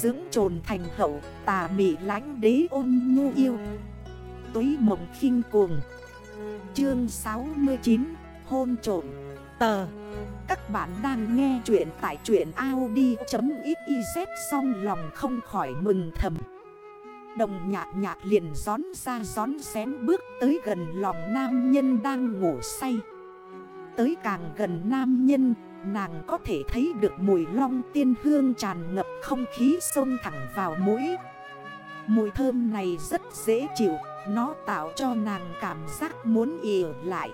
Dưỡng trồn thành hậu, tà mị lánh đế ôn nhu yêu. Túy mộng khinh cuồng. Chương 69 Hôn trộm. Tờ. Các bạn đang nghe chuyện tại chuyện Audi.xyz Xong lòng không khỏi mừng thầm. Đồng nhạc nhạc liền gión ra gión xén bước tới gần lòng nam nhân đang ngủ say. Tới càng gần nam nhân Nàng có thể thấy được mùi long tiên hương tràn ngập không khí sông thẳng vào mũi. Mùi thơm này rất dễ chịu, Nó tạo cho nàng cảm giác muốn ỉa lại.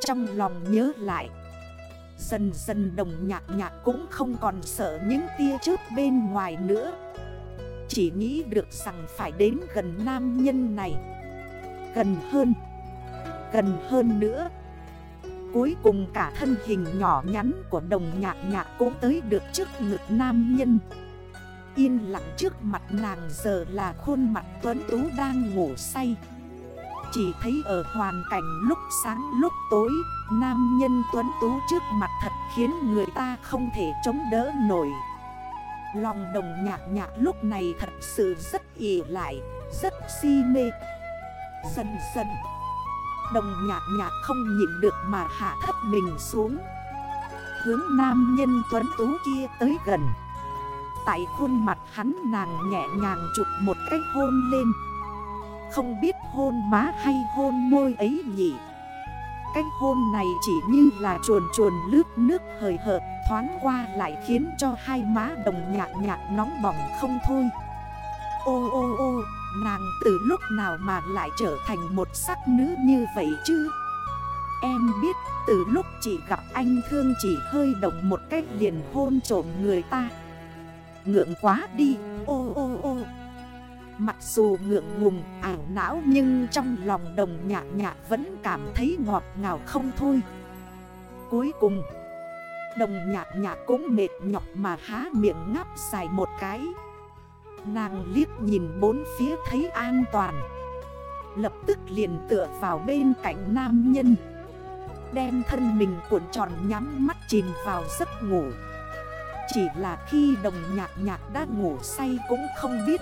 Trong lòng nhớ lại, Dần dần đồng nhạc nhạc cũng không còn sợ những tia chớp bên ngoài nữa. Chỉ nghĩ được rằng phải đến gần nam nhân này. Gần hơn Gần hơn nữa. Cuối cùng cả thân hình nhỏ nhắn của đồng nhạc nhạc cũng tới được trước ngực nam nhân. Yên lặng trước mặt nàng giờ là khuôn mặt tuấn tú đang ngủ say. Chỉ thấy ở hoàn cảnh lúc sáng lúc tối Nam nhân tuấn tú trước mặt thật khiến người ta không thể chống đỡ nổi. Lòng đồng nhạc nhạc lúc này thật sự rất ỉ lại, rất si mê. Dần dần Đồng nhạc nhạc không nhịn được mà hạ thấp mình xuống. Hướng nam nhân tuấn tú kia tới gần. Tại khuôn mặt hắn nàng nhẹ nhàng chụp một cái hôn lên. Không biết hôn má hay hôn môi ấy nhỉ? Cái hôn này chỉ như là chuồn chuồn lướt nước hời hợt Thoáng qua lại khiến cho hai má đồng nhạc nhạc nóng bỏng không thôi. Ô ô ô Nàng từ lúc nào mà lại trở thành một sắc nữ như vậy chứ? Em biết, từ lúc chỉ gặp anh thương chỉ hơi động một cách liền hôn trộm người ta. Ngượng quá đi, ô ô ô. Mặc dù ngượng ngùng, ảo não nhưng trong lòng đồng nhạc nhạc vẫn cảm thấy ngọt ngào không thôi. Cuối cùng, Đồng nhạc nhạc cũng mệt nhọc mà há miệng ngắp dài một cái. Nàng liếc nhìn bốn phía thấy an toàn. Lập tức liền tựa vào bên cạnh nam nhân. Đem thân mình cuộn tròn nhắm mắt chìm vào giấc ngủ. Chỉ là khi đồng nhạc nhạc đã ngủ say cũng không biết.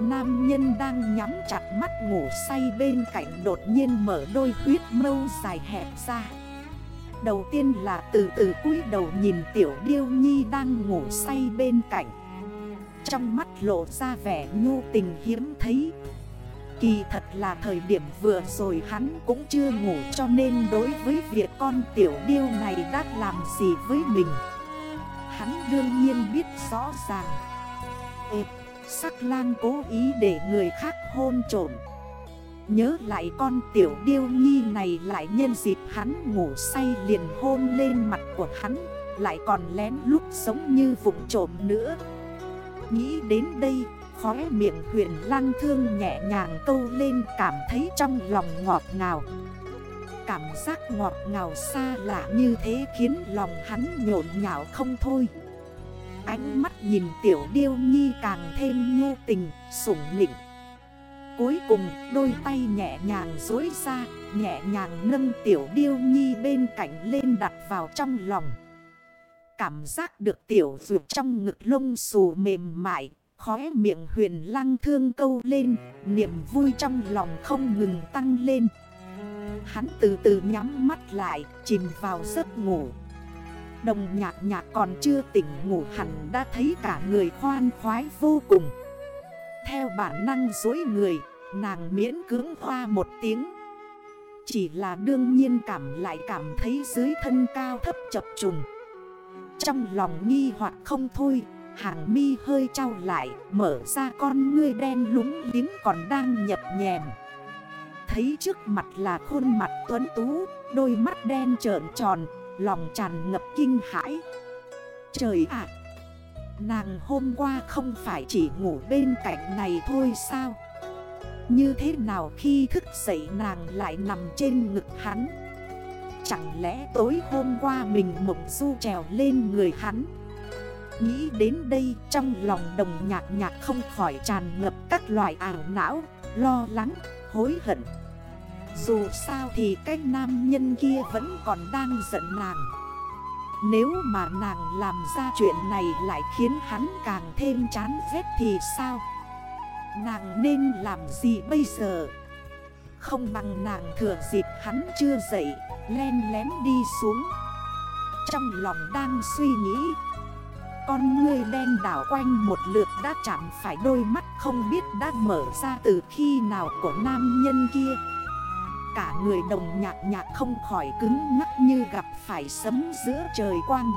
Nam nhân đang nhắm chặt mắt ngủ say bên cạnh đột nhiên mở đôi huyết mâu dài hẹp ra. Đầu tiên là từ từ cúi đầu nhìn tiểu điêu nhi đang ngủ say bên cạnh trong mắt lộ ra vẻ nhu tình hiếm thấy. Kỳ thật là thời điểm vừa rồi hắn cũng chưa ngủ cho nên đối với việc con tiểu điêu này đã làm gì với mình. Hắn đương nhiên biết rõ ràng. Ê, sắc lang cố ý để người khác hôn trộm. Nhớ lại con tiểu điêu nhi này lại nhân dịp hắn ngủ say liền hôn lên mặt của hắn Lại còn lén lúc sống như vụng trộm nữa. Nghĩ đến đây Khóe miệng huyền lăng thương nhẹ nhàng câu lên cảm thấy trong lòng ngọt ngào. Cảm giác ngọt ngào xa lạ như thế khiến lòng hắn nhộn nhạo không thôi. Ánh mắt nhìn tiểu điêu nhi càng thêm nhu tình, sủng nịnh. Cuối cùng đôi tay nhẹ nhàng dối ra Nhẹ nhàng nâng tiểu điêu nhi bên cạnh lên đặt vào trong lòng. Cảm giác được tiểu vượt trong ngực lông xù mềm mại, khóe miệng huyền lăng thương câu lên, niềm vui trong lòng không ngừng tăng lên. Hắn từ từ nhắm mắt lại, chìm vào giấc ngủ. Đồng nhạc nhạc còn chưa tỉnh ngủ hẳn đã thấy cả người khoan khoái vô cùng. Theo bản năng dối người, nàng miễn cưỡng hoa một tiếng. Chỉ là đương nhiên cảm lại cảm thấy dưới thân cao thấp chập trùng. Trong lòng nghi hoặc không thôi, Hàng mi hơi trao lại, Mở ra con ngươi đen lúng liếng còn đang nhập nhèm. Thấy trước mặt là khuôn mặt tuấn tú, Đôi mắt đen trợn tròn, Lòng tràn ngập kinh hãi. Trời ạ! Nàng hôm qua không phải chỉ ngủ bên cạnh này thôi sao? Như thế nào khi thức dậy nàng lại nằm trên ngực hắn? Chẳng lẽ tối hôm qua mình mộng du trèo lên người hắn? Nghĩ đến đây trong lòng đồng nhạc nhạc không khỏi tràn ngập các loại ảo não, lo lắng, hối hận. Dù sao thì cái nam nhân kia vẫn còn đang giận nàng. Nếu mà nàng làm ra chuyện này lại khiến hắn càng thêm chán ghét thì sao? Nàng nên làm gì bây giờ? Không bằng nàng thừa dịp hắn chưa dậy, Len lén đi xuống. Trong lòng đang suy nghĩ, Con ngươi đen đảo quanh một lượt đã chạm phải đôi mắt không biết đã mở ra từ khi nào của nam nhân kia. Cả người đồng nhạc nhạc không khỏi cứng ngắc như gặp phải sấm giữa trời quang.